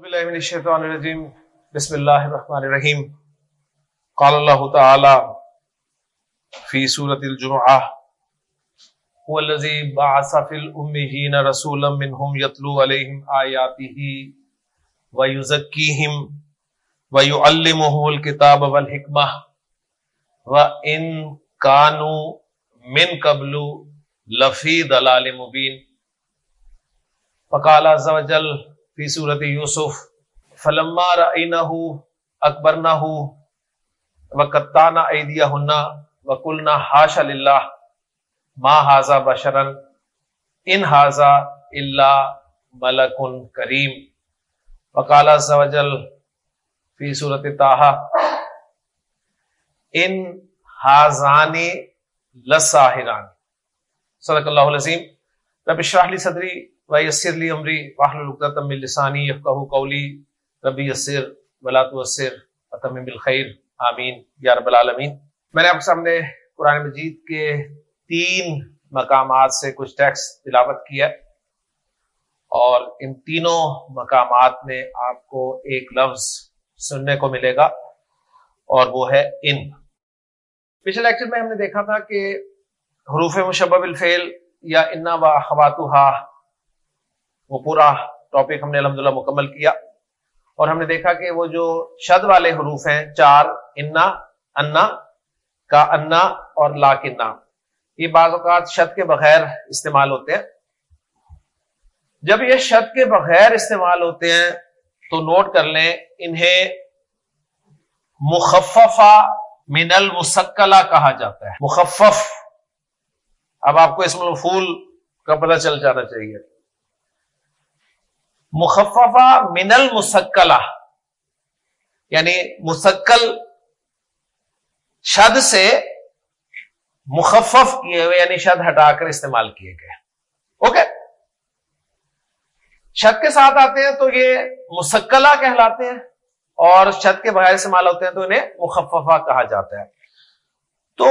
بالله من الشيطان الرجيم بسم الله الرحمن الرحيم قال الله تعالى في سورة الجمعة هو الذي بعث في الأميين رسولا منهم يتلو عليهم آياته ويزكيهم ويعلمه الكتاب والحكمة وإن كانوا من قبل لفي ضلال مبين فقال عز وجل فی صورت یوسف، فلما رعینہ اکبر نہ رأینہ اکبرنہ وقتانا ایدیہن وقلنا حاش للہ، ما حازا بشرن، ان حازا الا ملک کریم۔ وقال عز وجل فی صورت تاہا ان حازانی لساہران۔ صدق اللہ العظیم۔ رب اشرح لی صدری۔ ویسر لی امری واحلل عقدۃ من لسانی یفقهوا قولی ربی یسر ولا تؤثر وتمم بالخير آمین یا رب العالمین۔ میں نے آپ کے سامنے قرآن مجید کے تین مقامات سے کچھ ٹیکس تلاوت کیا اور ان تینوں مقامات میں آپ کو ایک لفظ سننے کو ملے گا اور وہ ہے ان۔ پچھلے لیکچر میں ہم نے دیکھا تھا کہ حروف مشبہ بالفعل یا انا و خواتوہا وہ پورا ٹاپک ہم نے الحمد مکمل کیا اور ہم نے دیکھا کہ وہ جو شد والے حروف ہیں، چار، انا انا، کا انا اور لا کنا یہ بعض اوقات شد کے بغیر استعمال ہوتے ہیں۔ جب یہ شد کے بغیر استعمال ہوتے ہیں تو نوٹ کر لیں، انہیں مخففہ من المسکلہ کہا جاتا ہے۔ مخفف، اب آپ کو اس میں کا پتہ چل جانا چاہیے۔ مخففہ من المسکلہ یعنی مسکل شد سے مخفف کیے ہوئے یعنی شد ہٹا کر استعمال کیے گئے۔ اوکے؟ شد کے ساتھ آتے ہیں تو یہ مسکلہ کہلاتے ہیں اور شد کے بغیر استعمال ہوتے ہیں تو انہیں مخففہ کہا جاتا ہے۔ تو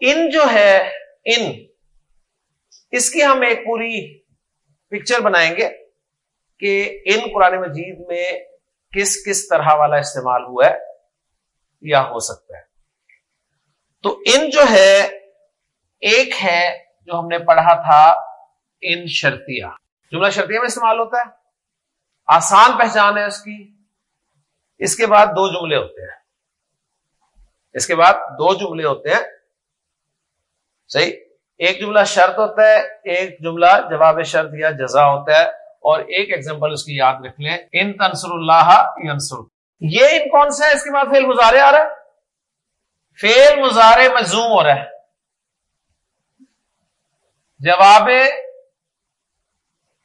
ان جو ہے، ان، اس کی ہم ایک پوری پکچر بنائیں گے۔ کہ ان قرآن مجید میں کس کس طرح والا استعمال ہوا ہے، یا ہو سکتا ہے۔ تو ان جو ہے، ایک ہے جو ہم نے پڑھا تھا، ان شرطیہ۔ جملہ شرطیہ میں استعمال ہوتا ہے۔ آسان پہچان ہے اس کی۔ اس کے بعد دو جملے ہوتے ہیں۔ اس کے بعد دو جملے ہوتے ہیں۔ صحیح؟ ایک جملہ شرط ہوتا ہے، ایک جملہ جواب شرط یا جزا ہوتا ہے۔ اور ایک ایگزامپل اس کی یاد رکھ لیں، ان تنسر اللہ ینسر یہ ان کون سا ہے؟ اس کے بعد فیل مزارے آ رہا ہے۔ فیل مزارے مزوم ہو رہا ہے۔ جواب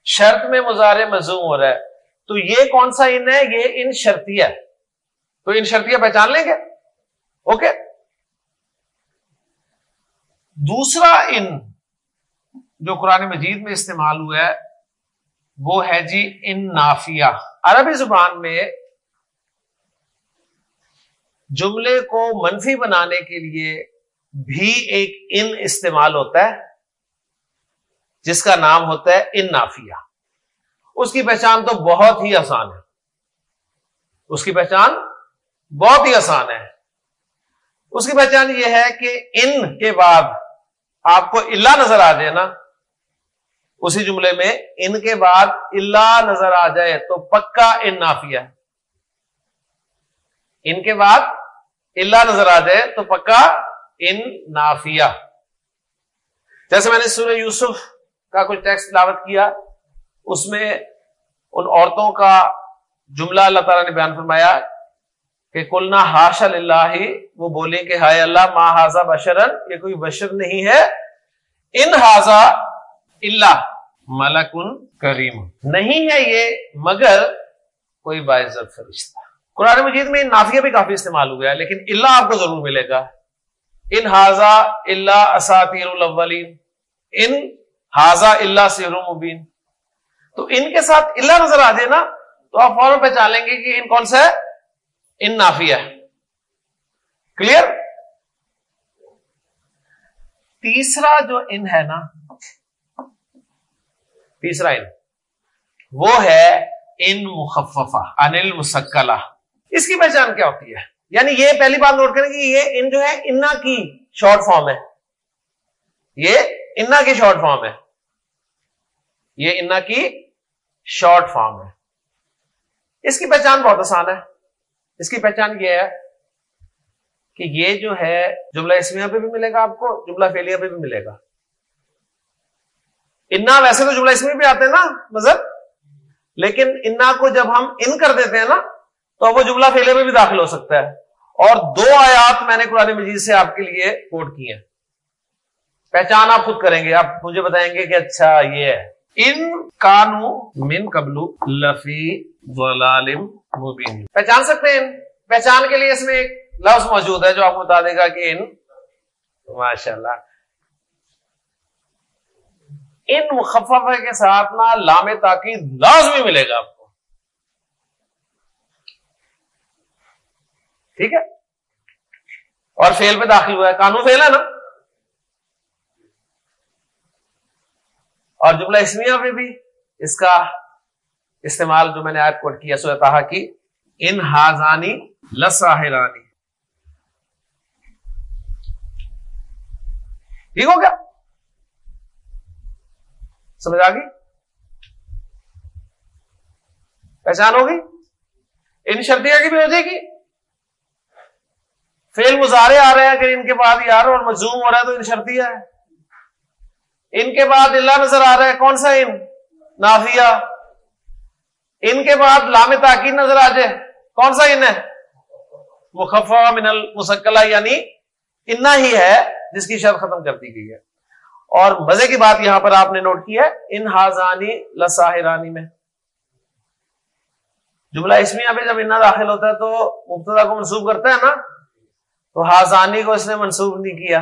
شرط میں مزارے مزوم ہو رہا ہے۔ تو یہ کون سا ان ہے؟ یہ ان شرطیہ ہے۔ تو ان شرطیہ پہچان لیں گے؟ اوکے۔ دوسرا ان جو قرآن مجید میں استعمال ہوا ہے وہ ہے جی ان نافیہ۔ عربی زبان میں جملے کو منفی بنانے کے لیے بھی ایک ان استعمال ہوتا ہے، جس کا نام ہوتا ہے ان نافیہ۔ اس کی پہچان تو بہت ہی آسان ہے۔ اس کی پہچان بہت ہی آسان ہے۔ اس کی پہچان یہ ہے کہ ان کے بعد آپ کو اللہ نظر آ جائے نا اسی جملے میں ان کے بعد اللہ نظر آ جائے تو پکا ان نافیہ ان کے بعد اللہ نظر آ جائے تو پکا ان نافیہ۔ جیسے میں نے سورہ یوسف کا کچھ ٹیکسٹ لاوت کیا، اس میں ان عورتوں کا جملہ اللہ تعالیٰ نے بیان فرمایا کہ کلنا ہاش اللہ وہ بولیں کہ ہائے اللہ، ما ہاضا بشرن، یہ کوئی بشر نہیں ہے۔ ان ہاضا اللہ ملکن کریم۔ نہیں ہے یہ، مگر کوئی باعزت فرشتہ۔ قرآن مجید میں نافیہ بھی کافی استعمال ہوا ہے لیکن اللہ آپ کو ضرور ملے گا۔ ان ہاضا اللہ اساتیر الاولین۔ ان ہاضا اللہ سیر مبین۔ تو ان کے ساتھ اللہ نظر آ جائے نا، تو آپ فوراً پہچان لیں گے کہ ان کون سا ہے؟ ان نافیہ۔ ہے کلیئر تیسرا جو ان ہے نا تیسرا علم۔ وہ ہے ان مخففہ انل مسکلا اس کی پہچان کیا ہوتی ہے؟ یعنی یہ پہلی بات نوٹ کریں کہ یہ ان جو ہے انا کی شارٹ فارم ہے۔ یہ انا کی شارٹ فارم ہے۔ یہ انا کی شارٹ فارم ہے۔ اس کی پہچان بہت آسان ہے۔ اس کی پہچان یہ ہے کہ یہ جو ہے جملہ اسمیہ پہ بھی ملے گا آپ کو، جملہ فیلیا پہ بھی ملے گا۔ انا ویسے تو جملہ اسمی پہ آتے ہیں نا، مذہب؟ لیکن انا کو جب ہم ان کر دیتے ہیں نا، تو وہ جملہ فیلے میں بھی داخل ہو سکتا ہے۔ اور دو آیات میں نے قرآن مجید سے آپ کے لیے کوٹ کی ہیں۔ پہچان آپ خود کریں گے، آپ مجھے بتائیں گے کہ اچھا یہ ہے۔ ان کانو من قبلو لفی مبین۔ پہچان سکتے ہیں پہچان کے لیے اس میں ایک لفظ موجود ہے جو آپ کو بتا دے گا کہ ان ماشاء اللہ ان مخفف کے ساتھ نا لام تاکید لازمی ملے گا آپ کو۔ ٹھیک ہے؟ اور فیل پہ داخل ہوا ہے۔ قانون فیل ہے نا؟ اور جملہ اسمیہ پہ بھی اس کا استعمال جو میں نے آج کوٹ کیا سو کہا کہ ان ہاضانی لساہرانی ٹھیک ہو گیا؟ سمجھ آ گئی؟ پہچان ہوگی ان شرطیاں کی بھی ہو جائے گی۔ فیل مظاہرے آ رہے ہیں کہ ان کے بعد یار اور مزوم ہو رہا ہے تو ان شرطیاں ہے ان کے بعد اللہ نظر آ رہا ہے، کون سا ان؟ نافیہ۔ ان کے بعد لام تاکید نظر آ جائے۔ کون سا ان ہے؟ مخفا من المسکلا یعنی اتنا ہی ہے جس کی شرط ختم کر دی گئی ہے۔ اور مزے کی بات یہاں پر آپ نے نوٹ کی ہے، ان ہاضانی لساہرانی میں۔ جملہ اسمیہ پہ جب انا داخل ہوتا ہے تو مبتدا کو منسوخ کرتا ہے نا، تو ہاضانی کو اس نے منسوخ نہیں کیا۔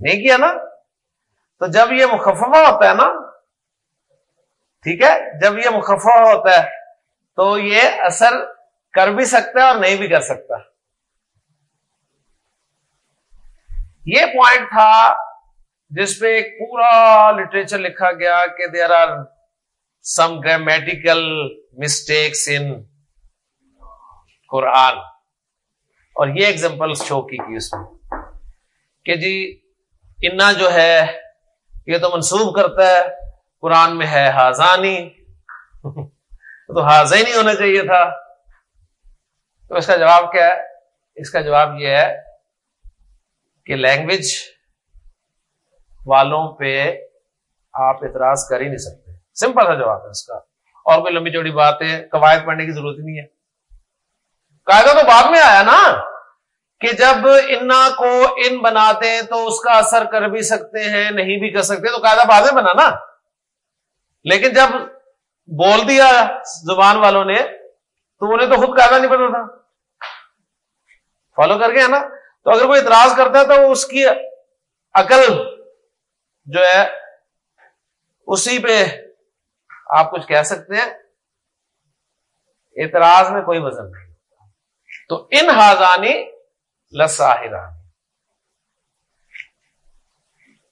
نہیں کیا نا؟ تو جب یہ مخففہ ہوتا ہے نا، ٹھیک ہے، جب یہ مخففہ ہوتا ہے تو یہ اثر کر بھی سکتا ہے اور نہیں بھی کر سکتا۔ یہ پوائنٹ تھا جس پہ ایک پورا لٹریچر لکھا گیا کہ there are some grammatical mistakes in Quran اور یہ ایگزامپل شو کی گئی اس میں کہ جی انا جو ہے یہ تو منسوب کرتا ہے قرآن میں ہے ہاضانی تو حاضر ہی نہیں ہونا چاہیے تھا تو اس کا جواب کیا ہے؟ اس کا جواب یہ ہے کہ لینگویج والوں پہ آپ اعتراض کر ہی نہیں سکتے۔ سمپل سا جواب ہے اس کا۔ اور کوئی لمبی چوڑی بات ہے قواعد پڑھنے کی ضرورت نہیں ہے۔ قاعدہ تو بعد میں آیا نا کہ جب انا کو ان بناتے تو اس کا اثر کر بھی سکتے ہیں، نہیں بھی کر سکتے، تو قاعدہ بعد میں بنا نا۔ لیکن جب بول دیا زبان والوں نے تو انہیں تو خود قاعدہ نہیں پتا تھا۔ فالو کر گیا نا۔ تو اگر کوئی اعتراض کرتا ہے تو اس کی عقل جو ہے، اسی پہ آپ کچھ کہہ سکتے ہیں۔ اعتراض میں کوئی وزن نہیں۔ تو ان ہاضانی لساہرانی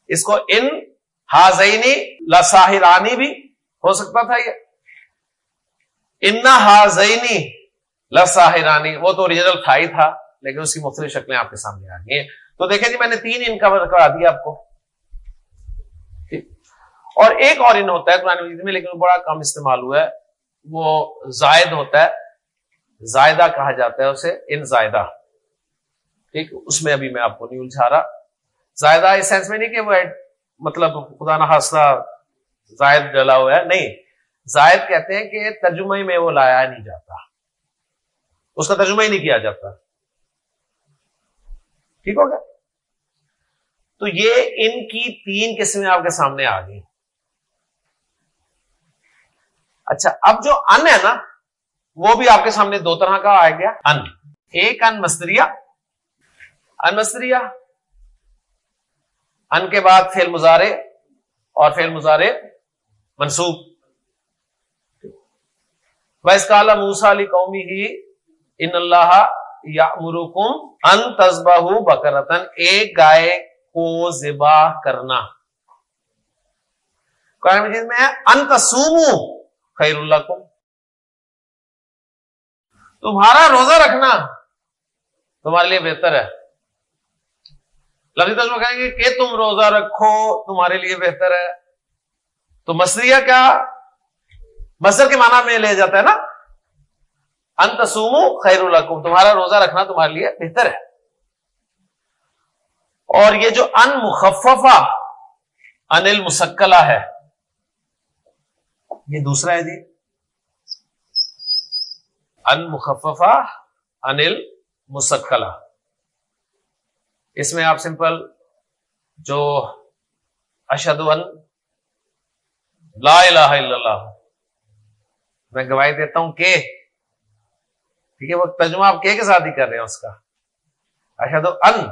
اس کو ان حاضینی لساہرانی بھی ہو سکتا تھا یہ۔ ان ہاضینی لساہرانی، وہ تو اوریجنل تھا ہی تھا۔ لیکن اس کی مختلف شکلیں آپ کے سامنے آ گئی ہیں۔ تو دیکھیں جی میں نے تین ان کور کرا دیا آپ کو۔ اور ایک اور ان ہوتا ہے قرآن مجید میں، لیکن بڑا کم استعمال ہوا ہے۔ وہ زائد ہوتا ہے۔ زائدہ کہا جاتا ہے اسے، ان زائدہ۔ ٹھیک، اس میں ابھی میں آپ کو نہیں الجھا رہا۔ زائدہ اس سینس میں نہیں کہ وہ مطلب خدا نہ زائد ڈلا ہوا ہے۔ نہیں، زائد کہتے ہیں کہ ترجمہ میں وہ لایا نہیں جاتا۔ اس کا ترجمہ ہی نہیں کیا جاتا۔ ٹھیک ہوگا تو یہ ان کی تین قسمیں آپ کے سامنے آ گئی اچھا اب جو ان ہے نا، وہ بھی آپ کے سامنے دو طرح کا آ گیا۔ ان۔ ایک ان مستریا ان مستریا ان کے بعد فیل مزارے اور فیل مزارے منسوخ ویس کالا موسا علی قومی ہی ان اللہ یا ان تزبہ بکرتن ایک گائے کو ذبح کرنا۔ قرآن مجید میں ہے انتسومو خیر اللہ کو تمہارا روزہ رکھنا تمہارے لیے بہتر ہے۔ لفظ تجمہ کہیں گے کہ تم روزہ رکھو تمہارے لیے بہتر ہے۔ تو مسریہ کیا؟ مصر کے معنی میں لے جاتا ہے نا۔ انتسومو خیر القم تمہارا روزہ رکھنا تمہارے لیے بہتر ہے۔ اور یہ جو ان مخففہ انل مسکلا ہے، یہ دوسرا ہے جی۔ ان مخففہ انل مسکلا اس میں آپ سمپل جو اشد ان لا الہ الا اللہ، میں گواہی دیتا ہوں کہ ٹھیک ہے وہ ترجمہ آپ کے ساتھ ہی کر رہے ہیں اس کا۔ اشد ان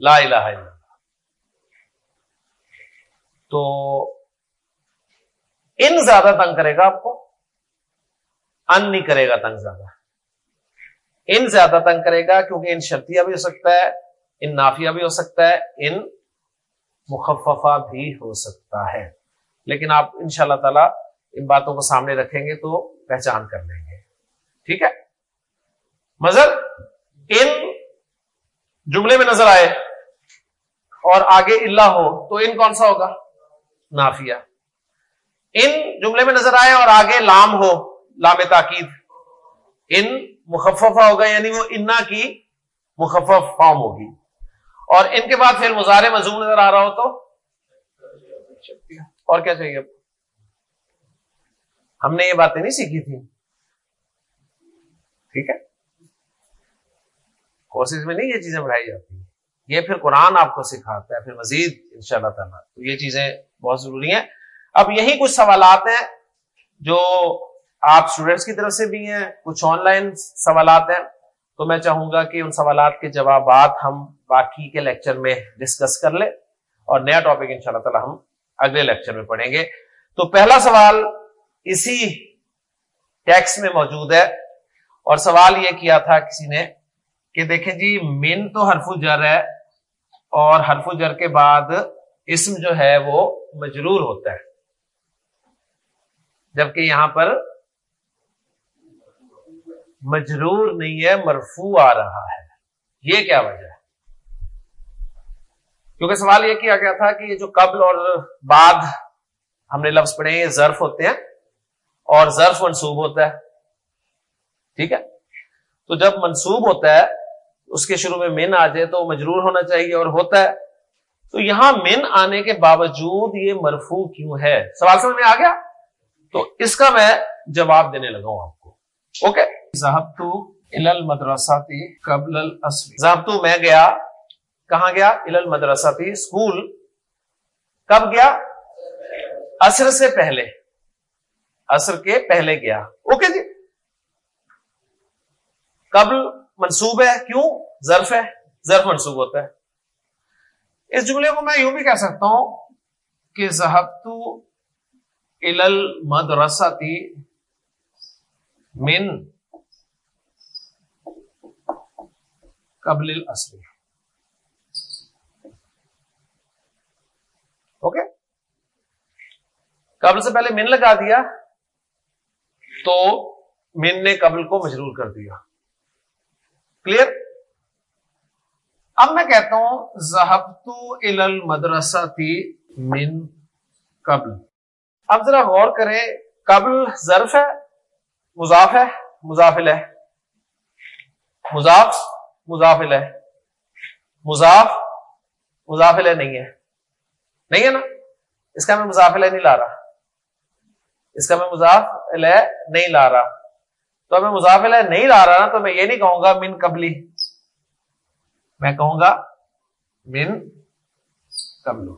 لا الہ الا اللہ۔ تو ان زیادہ تنگ کرے گا آپ کو، ان نہیں کرے گا تنگ زیادہ۔ ان زیادہ تنگ کرے گا کیونکہ ان شرطیہ بھی ہو سکتا ہے، ان نافیہ بھی ہو سکتا ہے، ان مخففہ بھی ہو سکتا ہے۔ لیکن آپ ان شاء اللہ تعالی ان باتوں کو سامنے رکھیں گے تو پہچان کر لیں گے۔ ٹھیک ہے؟ مزر ان جملے میں نظر آئے اور آگے اللہ ہو تو ان کون سا ہوگا؟ نافیہ۔ ان جملے میں نظر آئے اور آگے لام ہو، لام تاکید۔ ان مخففہ ہوگا یعنی وہ انا کی مخفف فارم ہوگی۔ اور ان کے بعد پھر مظاہرے مضمون نظر آ رہا ہو تو؟ اور کیا چاہیے؟ ہم نے یہ باتیں نہیں سیکھی تھی ٹھیک ہے؟ کورسز میں نہیں یہ چیزیں پڑھائی جاتی یہ پھر قرآن آپ کو سکھاتا ہے، پھر مزید ان شاء اللہ تعالیٰ۔ تو یہ چیزیں بہت ضروری ہیں۔ اب یہی کچھ سوالات ہیں جو آپ اسٹوڈینٹس کی طرف سے بھی ہیں، کچھ آن لائن سوالات ہیں۔ تو میں چاہوں گا کہ ان سوالات کے جوابات ہم باقی کے لیکچر میں ڈسکس کر لیں اور نیا ٹاپک ان شاء اللہ تعالیٰ ہم اگلے لیکچر میں پڑھیں گے۔ تو پہلا سوال اسی ٹیکس میں موجود ہے اور سوال یہ کیا تھا، کسی نے کہ دیکھیں جی من تو حرف جر ہے اور حرف جر کے بعد اسم جو ہے وہ مجرور ہوتا ہے۔ جبکہ یہاں پر مجرور نہیں ہے مرفو آ رہا ہے۔ یہ کیا وجہ ہے؟ کیونکہ سوال یہ کیا گیا تھا کہ یہ جو قبل اور بعد ہم نے لفظ پڑھے یہ ظرف ہوتے ہیں اور ظرف منصوب ہوتا ہے۔ ٹھیک ہے؟ تو جب منصوب ہوتا ہے اس کے شروع میں من آ جائے تو مجرور ہونا چاہیے اور ہوتا ہے۔ تو یہاں من آنے کے باوجود یہ مرفو کیوں ہے؟ سوال سمجھ میں آ گیا؟ تو اس کا میں جواب دینے لگا ہوں آپ کو۔ اوکے؟ تو مدرسہ قبل تو میں گیا۔ کہاں گیا؟ مدرسہ تھی اسکول کب گیا؟ اثر سے پہلے۔ اثر کے پہلے گیا۔ اوکے جی؟ قبل منصوب ہے، کیوں؟ ظرف ہے، ظرف منصوب ہوتا ہے۔ اس جملے کو میں یوں بھی کہہ سکتا ہوں کہ مدرستی من قبل اصلی اوکے؟ قبل سے پہلے من لگا دیا تو من نے قبل کو مجرور کر دیا۔ کلیئر اب میں کہتا ہوں زہبتو المدرسہ تھی من قبل۔ اب ذرا غور کریں، قبل ظرف ہے، مضاف ہے مضافل ہے مضاف مضافل ہے مضاف مضافل ہے نہیں ہے۔ نہیں ہے نا؟ اس کا میں مضافل ہے نہیں لا رہا۔ اس کا میں مضاف نہیں لا رہا۔ تو میں مضافل نہیں لا رہا نا، تو میں یہ نہیں کہوں گا من قبلی۔ میں کہوں گا من قبلو۔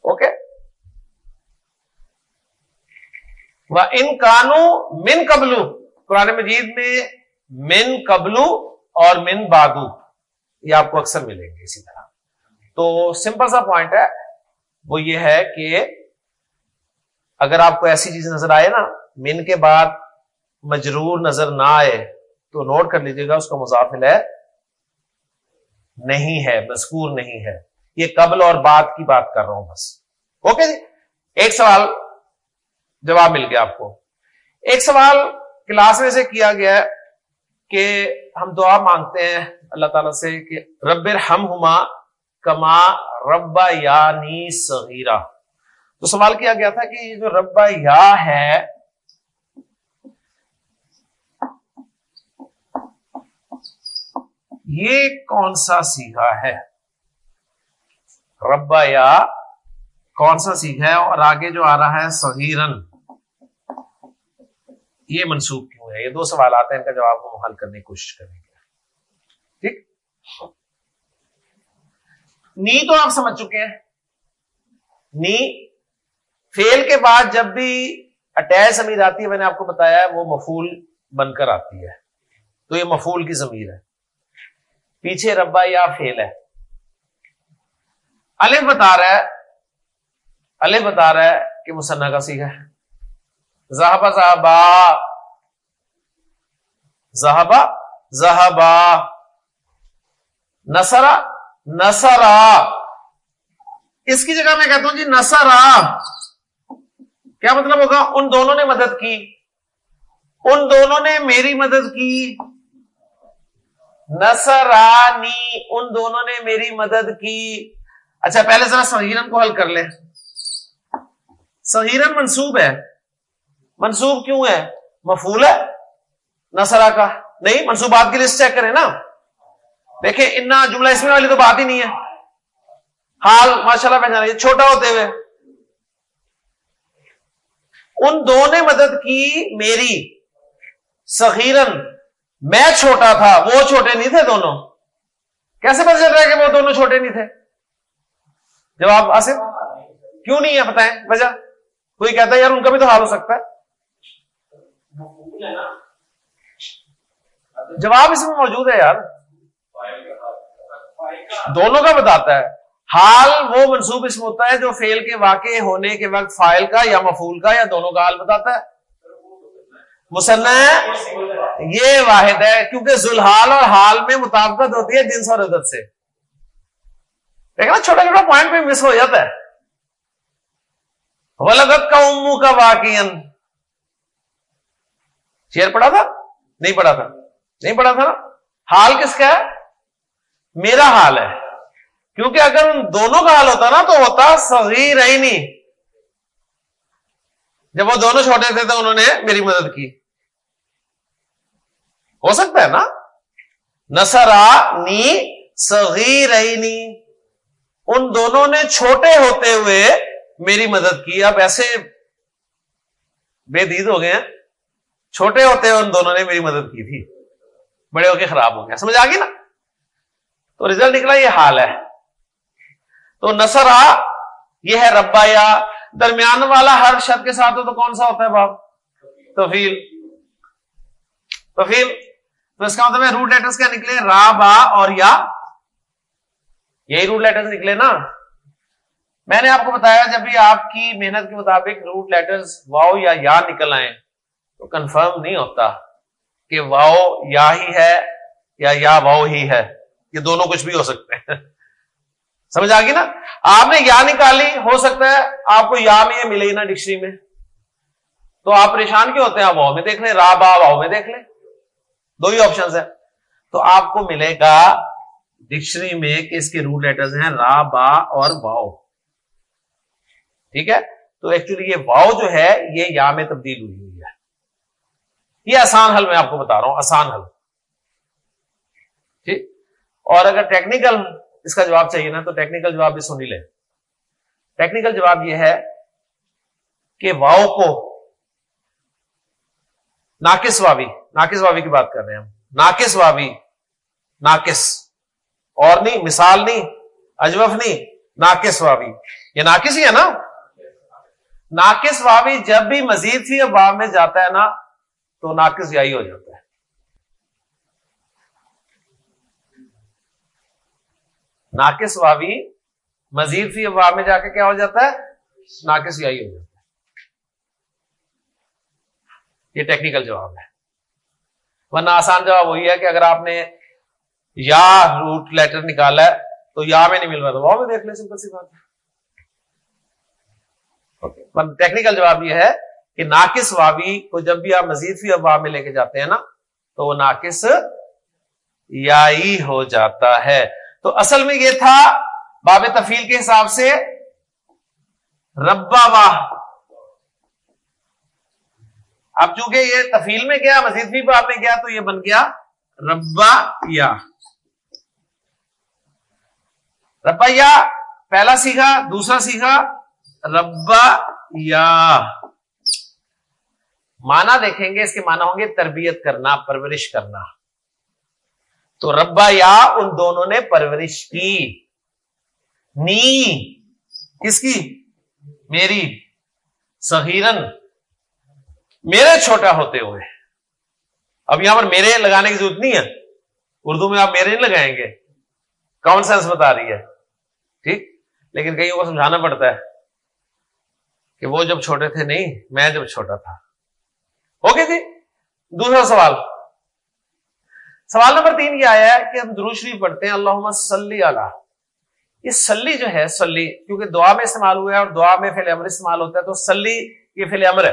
اوکے وہ ان کانو من قبلو۔ قرآن مجید میں من قبلو اور من بادو یہ آپ کو اکثر ملیں گے اسی طرح۔ تو سمپل سا پوائنٹ ہے۔ وہ یہ ہے کہ اگر آپ کو ایسی چیز نظر آئے نا، من کے بعد مجرور نظر نہ آئے، تو نوٹ کر لیجیے گا، اس کا مضافل ہے نہیں ہے، مذکور نہیں ہے۔ یہ قبل اور بعد کی بات کر رہا ہوں بس۔ اوکے جی؟ ایک سوال جواب مل گیا آپ کو۔ ایک سوال کلاس میں سے کیا گیا ہے کہ ہم دعا مانگتے ہیں اللہ تعالی سے کہ رب ہم ہما کما ربا یا نی صغیرہ۔ تو سوال کیا گیا تھا کہ یہ جو ربا یا ہے، یہ کون سا سیکھا ہے؟ ربا یا کون سا سیکھا ہے؟ اور آگے جو آ رہا ہے سہیرن یہ منسوخ کیوں ہے؟ یہ دو سوالات ہیں، ان کا جواب ہم حل کرنے کی کوشش کریں گے۔ ٹھیک؟ نی تو آپ سمجھ چکے ہیں۔ نی فیل کے بعد جب بھی اٹیچ زمیر آتی ہے، میں نے آپ کو بتایا ہے، وہ مفول بن کر آتی ہے۔ تو یہ مفول کی زمیر ہے۔ پیچھے ربا یا فیل ہے۔ الف بتا رہا ہے، الف بتا رہا ہے کہ مسنا کا سیکھا ہے۔ زہبا زہبا۔ زہبا زہبا۔ نسرا نسرا اس کی جگہ میں کہتا ہوں جی نسرا کیا مطلب ہوگا؟ ان دونوں نے مدد کی۔ ان دونوں نے میری مدد کی۔ نسرانی ان دونوں نے میری مدد کی۔ اچھا پہلے ذرا سہیرن کو حل کر لیں۔ سہیرن منصوب ہے۔ منصوب کیوں ہے؟ مفول ہے۔ نسرا کا۔ نہیں، منصوبات کی لسٹ چیک کریں نا۔ دیکھیں، اتنا جملہ اس میں والی تو بات ہی نہیں ہے۔ حال ماشاء اللہ پہچانا یہ چھوٹا ہوتے ہوئے۔ ان دونوں نے مدد کی میری۔ سہیرن میں چھوٹا تھا، وہ چھوٹے نہیں تھے دونوں۔ کیسے پتا چل رہا ہے کہ وہ دونوں چھوٹے نہیں تھے؟ جواب آصف؟ کیوں نہیں ہے بتائیں وجہ؟ کوئی کہتا ہے، یار، ان کا بھی تو حال ہو سکتا ہے۔ جواب اس میں موجود ہے، یار۔ دونوں کا بتاتا ہے۔ حال وہ منصوب اسم ہوتا ہے جو فیل کے واقع ہونے کے وقت فائل کا یا مفول کا یا دونوں کا حال بتاتا ہے۔ مسنہ یہ واحد ہے کیونکہ ذوالحال اور حال میں مطابقت ہوتی ہے جنس اور عدت سے۔ دیکھنا چھوٹا چھوٹا پوائنٹ بھی مس ہو جاتا ہے۔ ولگت کا امو کا واقع شیر پڑا تھا؟ نہیں پڑا تھا۔ نہیں پڑا تھا نا؟ حال کس کا ہے؟ میرا حال ہے۔ کیونکہ اگر ان دونوں کا حال ہوتا نا تو ہوتا صغیر ہی نہیں۔ جب وہ دونوں چھوٹے تھے تو انہوں نے میری مدد کی۔ ہو سکتا ہے نا؟ نسرا نی صغیر ان دونوں نے چھوٹے ہوتے ہوئے میری مدد کی۔ اب ایسے بے دید ہو گئے ہیں۔ چھوٹے ہوتے ہوئے ان دونوں نے میری مدد کی تھی۔ بڑے ہو کے خراب ہو گیا سمجھ آ گئی نا؟ تو رزلٹ نکلا یہ حال ہے۔ تو نسرا یہ ہے ربا یا درمیان والا ہر شد کے ساتھ ہو تو کون سا ہوتا ہے باپ؟ توفیل۔ توفیل، تو اس کا مطلب ہے روٹ لیٹرز کیا نکلے؟ را، با اور یا۔ یہی روٹ لیٹرز نکلے نا۔ میں نے آپ کو بتایا جب بھی آپ کی محنت کے مطابق روٹ لیٹرز واؤ یا یا نکل آئے تو کنفرم نہیں ہوتا کہ واؤ یا ہی ہے یا یا واؤ ہی ہے۔ یہ دونوں کچھ بھی ہو سکتے ہیں۔ سمجھ آ گئی نا؟ آپ نے یا نکالی، ہو سکتا ہے آپ کو یا میں یہ ملے نا ڈکشنری میں۔ تو آپ پریشان کیوں ہوتے ہیں؟ آپ واؤ میں دیکھ لیں، را با واؤ میں دیکھ لیں۔ دو ہی آپشن ہے تو آپ کو ملے گا ڈکشنری میں کہ اس کے روٹ لیٹرز ہیں را با اور واؤ ٹھیک ہے؟ تو ایکچولی یہ واؤ جو ہے، یہ یا میں تبدیل ہوئی ہوئی ہے۔ یہ آسان حل میں آپ کو بتا رہا ہوں، آسان حل۔ ٹھیک؟ اور اگر ٹیکنیکل اس کا جواب چاہیے نا تو ٹیکنیکل جواب بھی سنی لے ٹیکنیکل جواب یہ ہے کہ واؤ کو ناقص واوی ناقص واوی کی بات کر رہے ہیں ہم۔ ناقص واوی، ناقص۔ اور نہیں، مثال نہیں اجوف نہیں، ناقص واوی۔ یہ ناقص ہی ہے نا۔ ناقص واوی جب بھی مزید سی واو میں جاتا ہے نا، تو ناقص یائی ہو جاتا ہے۔ ناقص واوی، مزید سی واو میں جا کے کیا ہو جاتا ہے؟ ناقص یائی ہو جاتا ہے۔ یہ ٹیکنیکل جواب ہے۔ ورنہ آسان جواب وہی ہے کہ اگر آپ نے یا روٹ لیٹر نکالا ہے، تو یا میں نہیں مل رہا، تو وہ میں دیکھ لیں، سمپل سی بات ہے۔ ٹیکنیکل جواب یہ ہے کہ ناقص واوی کو جب بھی آپ مزید فی ابواب میں لے کے جاتے ہیں نا، تو وہ ناقص یائی ہو جاتا ہے۔ تو اصل میں یہ تھا باب تفیل کے حساب سے، ربا واہ۔ اب چونکہ یہ تفیل میں گیا، مزید بھی باب میں گیا، تو یہ بن گیا ربا یا۔ ربا یا، پہلا سیکھا دوسرا سیکھا ربا یا۔ مانا دیکھیں گے، اس کے مانا ہوں گے تربیت کرنا، پرورش کرنا۔ تو ربا یا ان دونوں نے پرورش کی۔ نی، کس کی؟ میری سہیرن میرے چھوٹا ہوتے ہوئے۔ اب یہاں پر میرے لگانے کی ضرورت نہیں ہے۔ اردو میں آپ میرے نہیں لگائیں گے۔ کون سینس بتا رہی ہے؟ ٹھیک؟ لیکن کئیوں کو سمجھانا پڑتا ہے کہ وہ جب چھوٹے تھے نہیں، میں جب چھوٹا تھا۔ اوکے جی دوسرا سوال۔ سوال نمبر تین یہ آیا ہے کہ ہم دروشری پڑھتے ہیں اللہ سلی اللہ یہ سلی جو ہے سلی کیونکہ دعا میں استعمال ہوا ہے اور دعا میں فیل امر استعمال ہوتا ہے، تو سلی یہ فیل امر ہے۔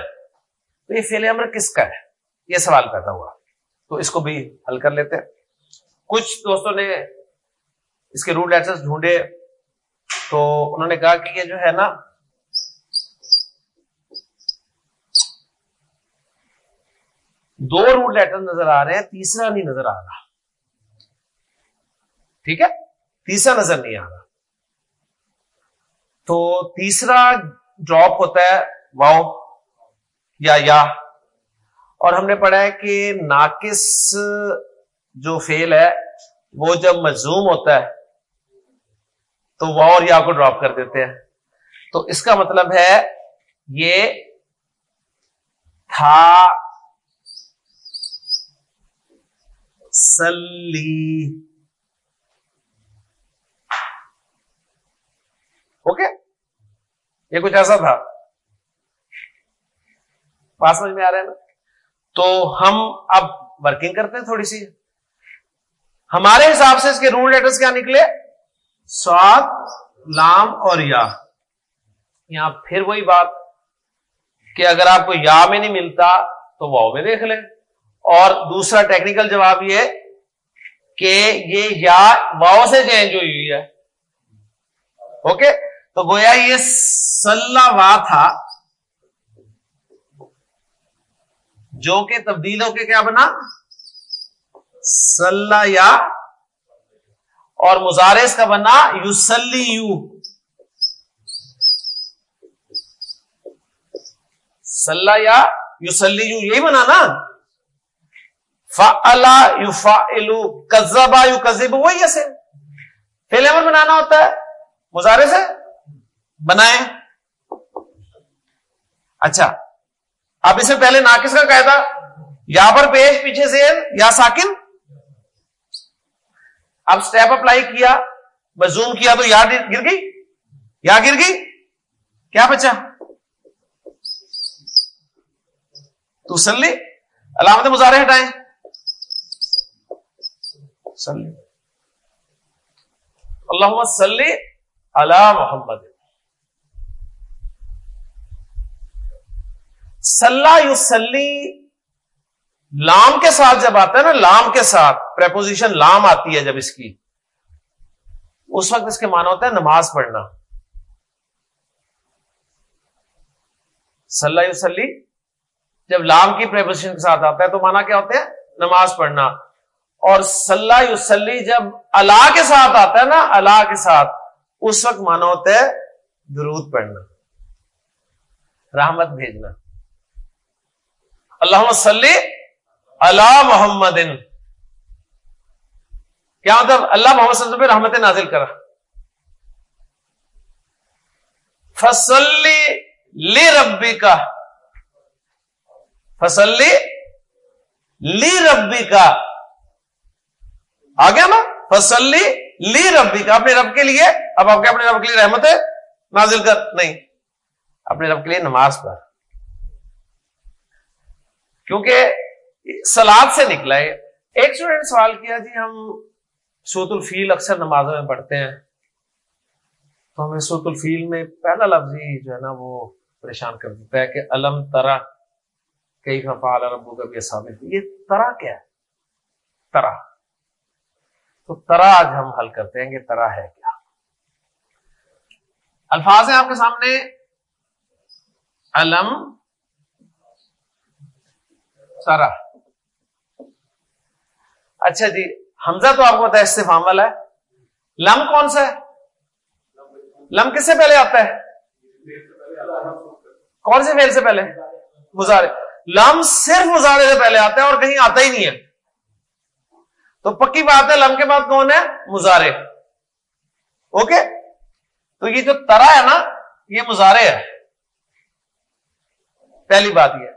تو یہ فیل امر کس کا ہے؟ یہ سوال پیدا ہوا۔ تو اس کو بھی حل کر لیتے کچھ دوستوں نے اس کے روٹ لیٹرز ڈھونڈے، تو انہوں نے کہا کہ یہ جو ہے نا دو روٹ لیٹر نظر آ رہے ہیں، تیسرا نہیں نظر آ رہا۔ ٹھیک ہے؟ تیسرا نظر نہیں آ رہا۔ تو تیسرا ڈراپ ہوتا ہے واؤ یا یا۔ اور ہم نے پڑھا ہے کہ ناقص جو فیل ہے، وہ جب مزوم ہوتا ہے، تو واؤ اور یا کو ڈراپ کر دیتے ہیں۔ تو اس کا مطلب ہے، یہ تھا سلی اوکے یہ کچھ ایسا تھا۔ پاس سمجھ میں آ رہا ہے نا؟ تو ہم اب ورکنگ کرتے ہیں تھوڑی سی۔ ہمارے حساب سے اس کے رول لیٹرز کیا نکلے؟ سواد، لام اور یا۔ یہاں پھر وہی بات کہ اگر آپ کو یا میں نہیں ملتا تو واؤ میں دیکھ لیں۔ اور دوسرا ٹیکنیکل جواب یہ کہ یہ یا واؤ سے چینج ہوئی ہوئی ہے۔ اوکے تو گویا یہ سلح وا تھا جو کہ تبدیل ہو کے کیا بنا؟ سلح یا اور مزارس کا بنا یوسلی یو سلح یا یوسلی یو یہی بنا نا؟ یو فا کزبا یو کزب وہی ایسے فیل امر بنانا ہوتا ہے مظاہرے سے بنائے اچھا اب اس سے پہلے ناقص کا قاعدہ یا پر پیش، پیچھے سے یا ساکن۔ اب اسٹیپ اپلائی کیا زوم کیا تو یا گر گئی۔ یا گر گئی۔ کیا بچا؟ تو سلی علامت مظاہرے ہٹائیں۔ اللہ صلی اللہ محمد. یوسلی لام کے ساتھ جب آتا ہے نا، لام کے ساتھ پریپوزیشن لام آتی ہے جب اس کی. اس وقت اس کے معنی ہوتا ہے نماز پڑھنا. صلی یوسلی جب لام کی پریپوزیشن کے ساتھ آتا ہے تو مانا کیا ہوتا ہے نماز پڑھنا. اور صلاح یوسلی جب اللہ کے ساتھ آتا ہے نا، اللہ کے ساتھ، اس وقت مانا ہوتا ہے درود پڑھنا، رحمت بھیجنا۔ اللہ صلی اللہ محمد۔ کیا مطلب؟ اللہ محمد صلی اللہ علیہ رحمت نازل کرا۔ فصلی لی ربی کا فصلی لی ربی کا آ گیا نا؟ فصلی لی ربی کا اپنے رب کے لیے۔ اب آپ کے اپنے رب کے لیے رحمت ہے نازل کر۔ نہیں، اپنے رب کے لیے نماز پڑھ۔ کیونکہ سلاد سے نکلا ہے۔ ایک اسٹوڈینٹ سوال کیا جی ہم سوت الفیل اکثر نمازوں میں پڑھتے ہیں۔ تو ہمیں سوت الفیل میں پہلا لفظ ہی جو ہے نا، وہ پریشان کر دیتا ہے کہ علم ترا کئی فعال ربو کا بھی ثابت یہ ترا کیا ہے؟ ترا تو ترا آج ہم حل کرتے ہیں کہ ترا ہے کیا۔ الفاظ ہیں آپ کے سامنے۔ علم ترا اچھا جی حمزہ تو آپ کو پتا ہے استفام والا ہے۔ لم کون سا ہے؟ لم کس سے پہلے آتا ہے؟ کون سے فیل سے پہلے؟ مظاہرے لم صرف مظاہرے سے پہلے آتا ہے اور کہیں آتا ہی نہیں ہے۔ تو پکی بات ہے لم کے بعد کون ہے؟ مظاہرے اوکے؟ تو یہ جو ترا ہے نا، یہ مظاہرے ہے۔ پہلی بات یہ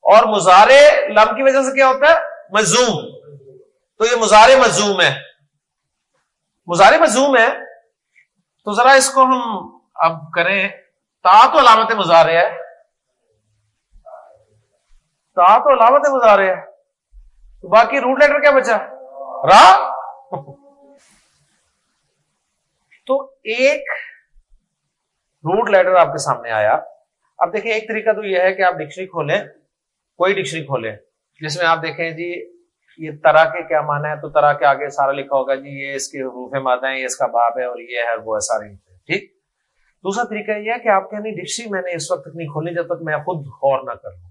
اور مظاہرے لم کی وجہ سے کیا ہوتا ہے؟ مزوم تو یہ مظاہرے مزوم ہے۔ مظاہرے مزوم ہے۔ تو ذرا اس کو ہم اب کریں۔ تا تو علامت مظاہرے ہے۔ تا تو علامت مظاہرے ہے۔ تو باقی روٹ لیٹر کیا بچا؟ را؟ تو ایک روٹ لیٹر آپ کے سامنے آیا۔ اب دیکھیں، ایک طریقہ تو یہ ہے کہ آپ ڈکشنری کھولیں، کوئی ڈکشنری کھولیں۔ جس میں آپ دیکھیں جی یہ طرح کے کیا مانا ہے؟ تو طرح کے آگے سارا لکھا ہوگا جی یہ اس کے روف مادہ ہیں، یہ اس کا باپ ہے اور یہ ہے، وہ ہے سارے ٹھیک؟ دوسرا طریقہ یہ ہے کہ آپ کہنی ڈکشنری میں نے اس وقت تک نہیں کھولنی جب تک میں خود غور نہ کر لوں۔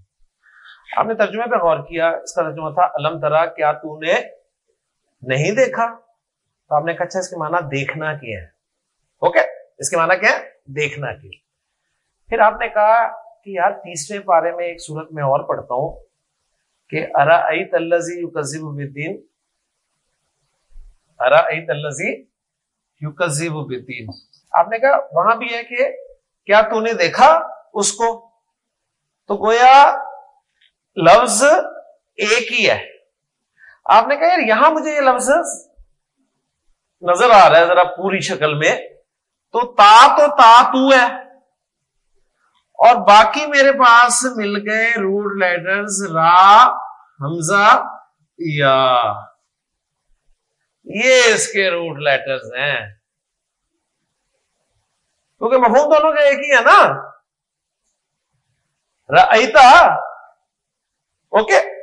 آپ نے ترجمے پہ غور کیا، اس کا ترجمہ تھا، علم طرح کیا تو نے نہیں دیکھا تو آپ نے کہا اچھا اس کے معنی دیکھنا کیا ہے؟ اوکے اس کے معنی کیا ہے؟ دیکھنا کیا پھر آپ نے کہا کہ یار، تیسرے پارے میں ایک صورت میں اور پڑھتا ہوں کہ ارا تلزی یو کزیب الدین ارا تلزی یو کزیب الدین آپ نے کہا وہاں بھی ہے کہ کیا تو نے دیکھا اس کو؟ تو گویا لفظ ایک ہی ہے۔ آپ نے کہا یار یہاں مجھے یہ لفظ نظر آ رہا ہے ذرا پوری شکل میں تو تا تو تا تو ہے اور باقی میرے پاس مل گئے روٹ لیٹرز را، حمزہ، یا۔ یہ اس کے روٹ لیٹرز ہیں۔ کیونکہ مفہوم دونوں کا ایک ہی ہے نا۔ رتا اوکے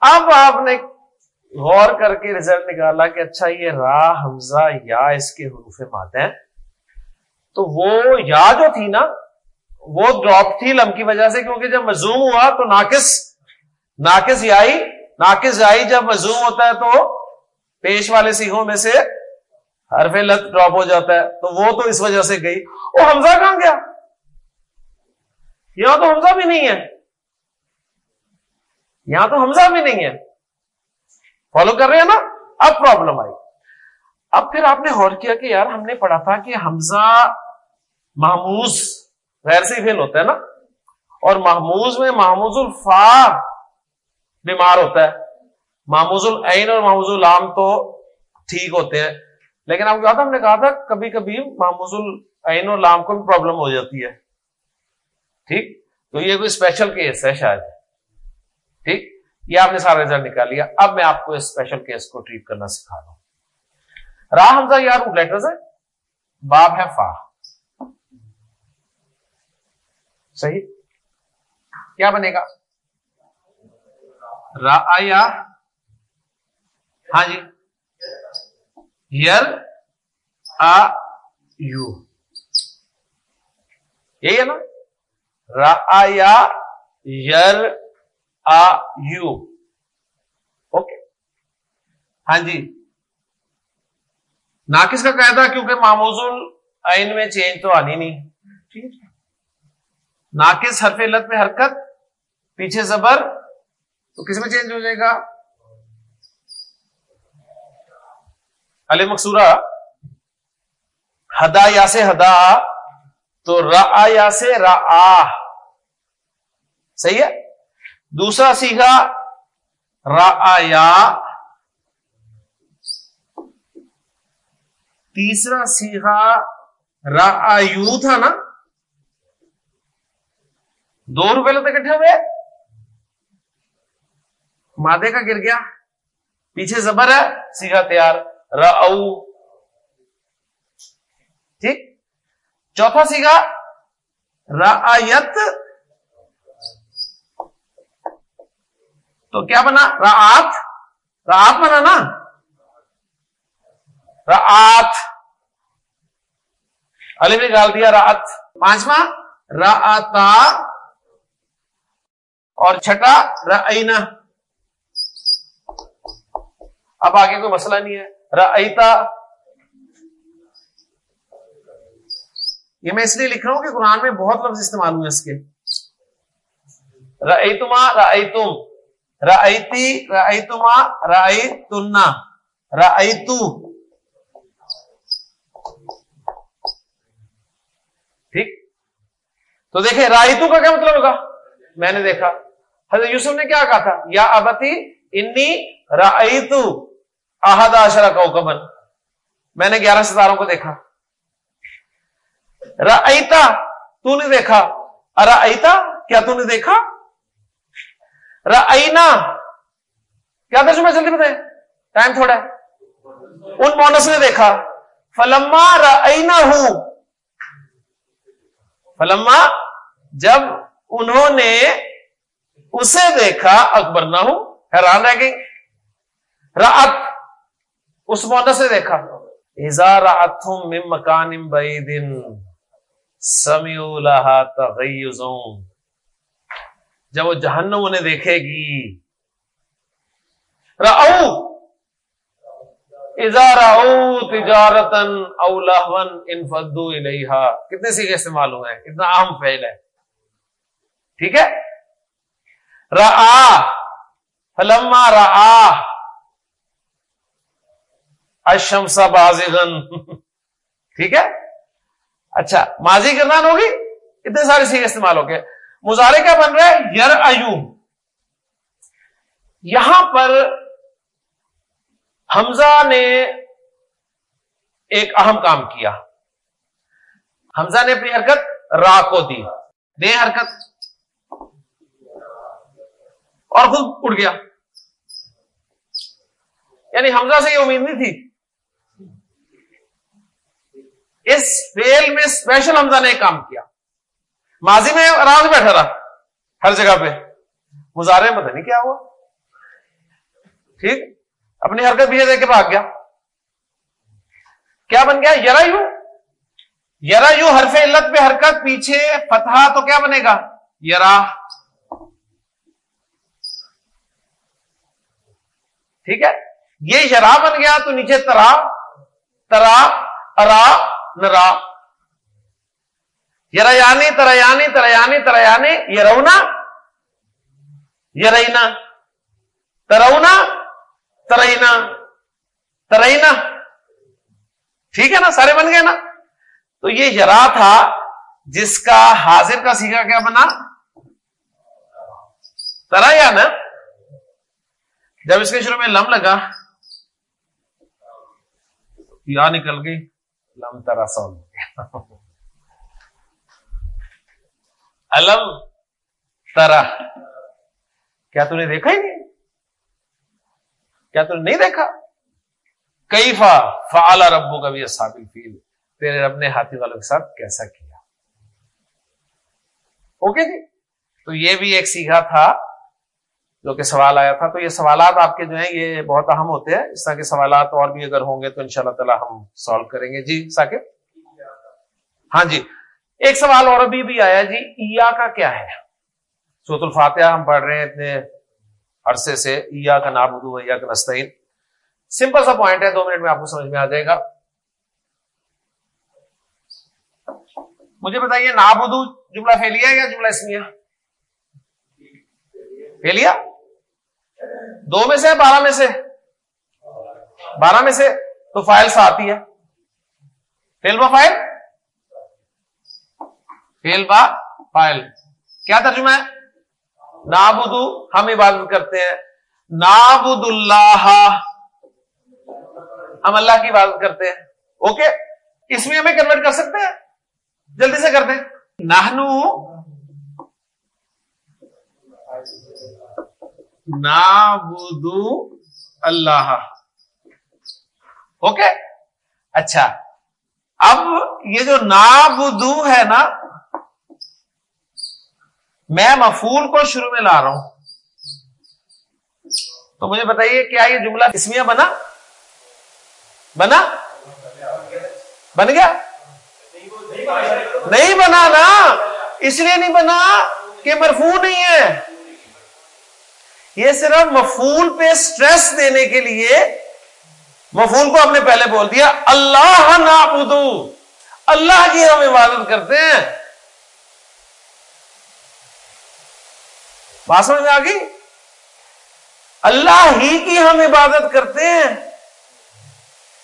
اب آپ نے غور کر کے ریزلٹ نکالا کہ اچھا یہ را، حمزہ، یا اس کے حروف ماتے ہیں۔ تو وہ یا جو تھی نا، وہ ڈراپ تھی لم کی وجہ سے، کیونکہ جب مزوم ہوا تو ناقص ناقص یائی ناقص یائی جب مزوم ہوتا ہے تو پیش والے سیخوں میں سے حرف لت ڈراپ ہو جاتا ہے۔ تو وہ تو اس وجہ سے گئی۔ وہ حمزہ کہاں گیا؟ یہاں تو حمزہ بھی نہیں ہے۔ یہاں تو حمزہ بھی نہیں ہے۔ فالو کر رہے ہیں نا؟ اب پرابلم آئی۔ اب پھر آپ نے غور کیا کہ یار ہم نے پڑھا تھا کہ حمزہ محموز غیر سے فیل ہوتا ہے نا۔ اور محموز میں محموز الفا بیمار ہوتا ہے۔ محموز العین اور محموز العام تو ٹھیک ہوتے ہیں۔ لیکن آپ کو یاد ہم نے کہا تھا کبھی کبھی محموز العین اور لام کو بھی پرابلم ہو جاتی ہے۔ ٹھیک؟ تو یہ کوئی اسپیشل کیس ہے شاید۔ ٹھیک؟ یہ آپ نے سارا ریزلٹ نکال لیا۔ اب میں آپ کو اس اسپیشل کیس کو ٹریٹ کرنا سکھا رہا ہوں۔ راہ حمزہ یار لیٹرز ہے باب ہے فا۔ صحیح؟ کیا بنے گا؟ را ہاں جی۔ یار آ یو۔ یہی ہے نا؟ را یر یو اوکے ہاں جی. ناقص کا قاعدہ کیونکہ معموز العین میں چینج تو آنی نہیں. ٹھیک ہے ناقص حرف علت میں حرکت پیچھے زبر تو کس میں چینج ہو جائے گا؟ علی مقصورہ ہدا یا سے ہدا تو را یا سے را صحیح ہے؟ دوسرا سیکھا را یا۔ تیسرا سیکھا را یو تھا نا۔ دو روپے لوگ اکٹھے ہوئے۔ مادے کا گر گیا۔ پیچھے زبر ہے، سیکھا تیار۔ ٹھیک؟ چوتھا سیگا رعایت تو کیا بنا؟ رات رات بنا نا؟ رات علی نے ڈال دیا رات پانچواں راتا اور چھٹا رعینا اب آگے کوئی مسئلہ نہیں ہے۔ رعیتا یہ میں اس لیے لکھ رہا ہوں کہ قرآن میں بہت لفظ استعمال ہوئے اس کے۔ رعیتما رعیتم رعیتی رعیتما رعیتنا رعیتو ٹھیک تو دیکھیں رائتو کا کیا مطلب ہوگا میں نے دیکھا حضرت یوسف نے کیا کہا تھا یا ابتی انی رائتو احد آشرا کا میں نے گیارہ ستاروں کو دیکھا رائتا تو نے دیکھا ارائیتا کیا تو نے دیکھا رائنا کیا ترجمہ جلدی بتائیں؟ ٹائم تھوڑا ہے۔ ان مونس نے دیکھا۔ فلما رائنا ہوں فلما جب انہوں نے اسے دیکھا، اکبر نہ ہوں حیران رہ گئی۔ رات اس موت سے دیکھا۔ رات مکان بعید سمیو لہا تغیزوں جب وہ جہنم انہیں دیکھے گی۔ رعو تجارتن او لہون ان فدو الیہا۔ کتنے سیگے استعمال ہوئے ہیں، کتنا اہم فعل ہے۔ ٹھیک ہے؟ را فلما را اشمس بازغن ٹھیک ہے؟ اچھا ماضی کردان ہوگی؟ اتنے سارے سیگے استعمال ہو گئے مظاہرے کیا بن رہا ہے یر ایو یہاں پر حمزہ نے ایک اہم کام کیا۔ حمزہ نے اپنی حرکت را کو دی۔ دے حرکت۔ اور خود اڑ گیا۔ یعنی حمزہ سے یہ امید نہیں تھی۔ اس فیل میں اسپیشل حمزہ نے ایک کام کیا۔ ماضی میں آرام سے بیٹھا رہا ہر جگہ پہ۔ مظاہرے میں پتہ نہیں کیا ہوا۔ ٹھیک؟ اپنی حرکت بھی دے کے بھاگ گیا۔ کیا بن گیا؟ یرا یو یرا یو حرف علت پہ حرکت، پیچھے فتح تو کیا بنے گا؟ یرا۔ ٹھیک ہے؟ یہ یرا بن گیا تو نیچے ترا ترا، ارا، نرا۔ یرا یعنی ترا یعنی ترا یعنی ترا یعنی یرونا یرینا ترونا ترینا ترینا ٹھیک ہے نا سارے بن گئے نا تو یہ یرا تھا جس کا حاضر کا سیکھا کیا بنا؟ ترا یا نا؟ جب اس کے شروع میں لم لگا، یا نکل گئی، لم ترا سول الم ترا کیا تھی دیکھا ہی نہیں؟ کیا تھی نہیں دیکھا؟ کئی فا فعلا ربو کا بھی سابل فیل تیرے رب نے ہاتھی والوں کے ساتھ کیسا کیا؟ اوکے جی؟ تو یہ بھی ایک سیکھا تھا، جو کہ سوال آیا تھا۔ تو یہ سوالات آپ کے جو ہیں، یہ بہت اہم ہوتے ہیں۔ اس طرح کے سوالات اور بھی اگر ہوں گے تو ان شاء اللہ تعالی ہم سالو کریں گے۔ جی ساکب ہاں جی۔ ایک سوال اور ابھی بھی آیا جی ایا کا کیا ہے؟ سوت الفاتحہ ہم پڑھ رہے ہیں اتنے عرصے سے ایا کا نابودو ایا کا نستعین۔ سمپل سا پوائنٹ ہے، دو منٹ میں آپ کو سمجھ میں آ جائے گا۔ مجھے بتائیے، نابودو جملہ پھیلیا یا جملہ اسمیا پھیلیا دو میں سے بارہ میں سے؟ بارہ میں سے تو فائل سے آتی ہے۔ فیل با فائل فیل با فائل کیا ترجمہ ہے؟ نابدو ہم عبادت کرتے ہیں۔ نابد اللہ ہم اللہ کی عبادت کرتے ہیں۔ اوکے؟ اس میں ہمیں کنورٹ کر سکتے ہیں؟ جلدی سے کر دیں۔ نہنو نابدو اللہ۔ اوکے؟ اچھا۔ اب یہ جو نابدو ہے نا میں مفول کو شروع میں لا رہا ہوں۔ تو مجھے بتائیے کیا یہ جملہ اسمیا بنا؟ بنا؟ بن گیا؟ نہیں بنا نا۔ اس لیے نہیں بنا کہ مرفو نہیں ہے۔ یہ صرف مفول پہ سٹریس دینے کے لیے مفول کو ہم نے پہلے بول دیا۔ اللہ نابدو اللہ کی ہم عبادت کرتے ہیں۔ بات سمجھ میں آ گئی؟ اللہ ہی کی ہم عبادت کرتے ہیں۔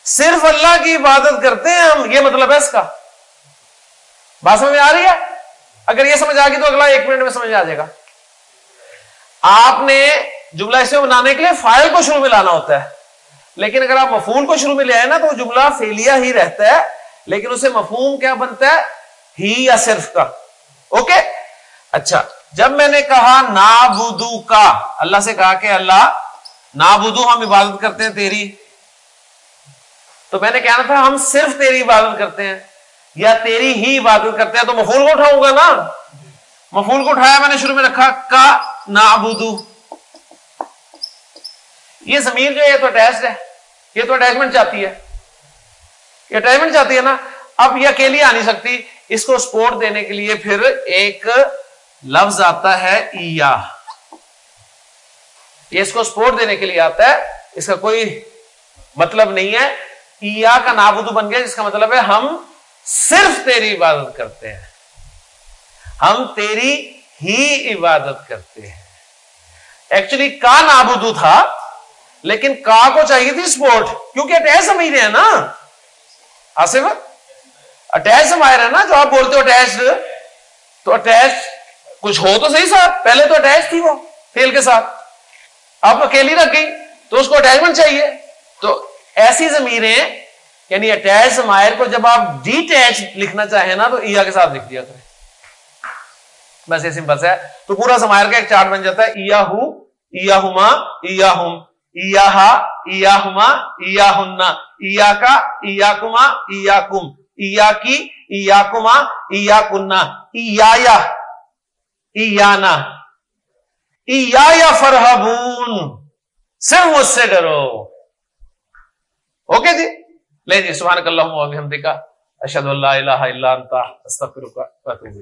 صرف اللہ کی عبادت کرتے ہیں ہم، یہ مطلب ہے اس کا۔ بات سمجھ میں آ رہی ہے؟ اگر یہ سمجھ آ گئی تو اگلا ایک منٹ میں سمجھ آ جائے گا۔ آپ نے جملہ اسے بنانے کے لیے فائل کو شروع میں لانا ہوتا ہے۔ لیکن اگر آپ مفہوم کو شروع میں لے آئے نا تو وہ جملہ فیلیا ہی رہتا ہے۔ لیکن اسے مفہوم کیا بنتا ہے؟ ہی یا صرف کا۔ اوکے؟ اچھا۔ جب میں نے کہا نابودو کا، اللہ سے کہا کہ اللہ، نابودو ہم عبادت کرتے ہیں تیری۔ تو میں نے کہنا تھا ہم صرف تیری عبادت کرتے ہیں، یا تیری ہی عبادت کرتے ہیں۔ تو مفول کو اٹھاؤں گا نا؟ مفول کو اٹھایا میں نے شروع میں رکھا کا نابودو۔ یہ زمین جو ہے، یہ تو اٹیچڈ ہے۔ یہ تو اٹیچمنٹ چاہتی ہے۔ یہ اٹیچمنٹ چاہتی ہے نا۔ اب یہ اکیلی آ نہیں سکتی۔ اس کو سپورٹ دینے کے لیے پھر ایک لفظ آتا ہے ایا یہ اس کو سپورٹ دینے کے لیے آتا ہے۔ اس کا کوئی مطلب نہیں ہے۔ ایا کا نابودو بن گیا، جس کا مطلب ہے ہم صرف تیری عبادت کرتے ہیں۔ ہم تیری ہی عبادت کرتے ہیں۔ ایکچولی کا نابودو تھا، لیکن کا کو چاہیے تھی سپورٹ کیونکہ اٹیچ سمجھ رہے ہیں نا۔ آصف، اٹیچ سمجھ رہے ہیں نا۔ جو آپ بولتے ہو اٹیچ، تو اٹیچ کچھ ہو تو صحیح ساتھ پہلے تو اٹیچ تھی وہ فیل کے ساتھ۔ آپ اکیلی رکھ گئی، تو اس کو اٹیچمنٹ چاہیے۔ تو ایسی زمینیں یعنی اٹیچ سمائر کو جب آپ ڈی ٹیچ لکھنا چاہیں نا، تو ایا کے ساتھ لکھ دیا کریں۔ بس یہ سمپل سے ہے۔ تو پورا سمائر کا ایک چارٹ بن جاتا ہے۔ ایا ہو ایا ہما ایا ہم ایاہا، ایاہما ایاہنہ ایا کا ایا کما ایا کم ایا کی ایا کما ایا کنہ ایا ایانا. ایا یا فرحبون. صرف مجھ سے ڈرو. اوکے جی؟ لے جی سبحانک اللہم و بحمدک. اشہدو اللہ الہ الا انتا استغفرک و اتوب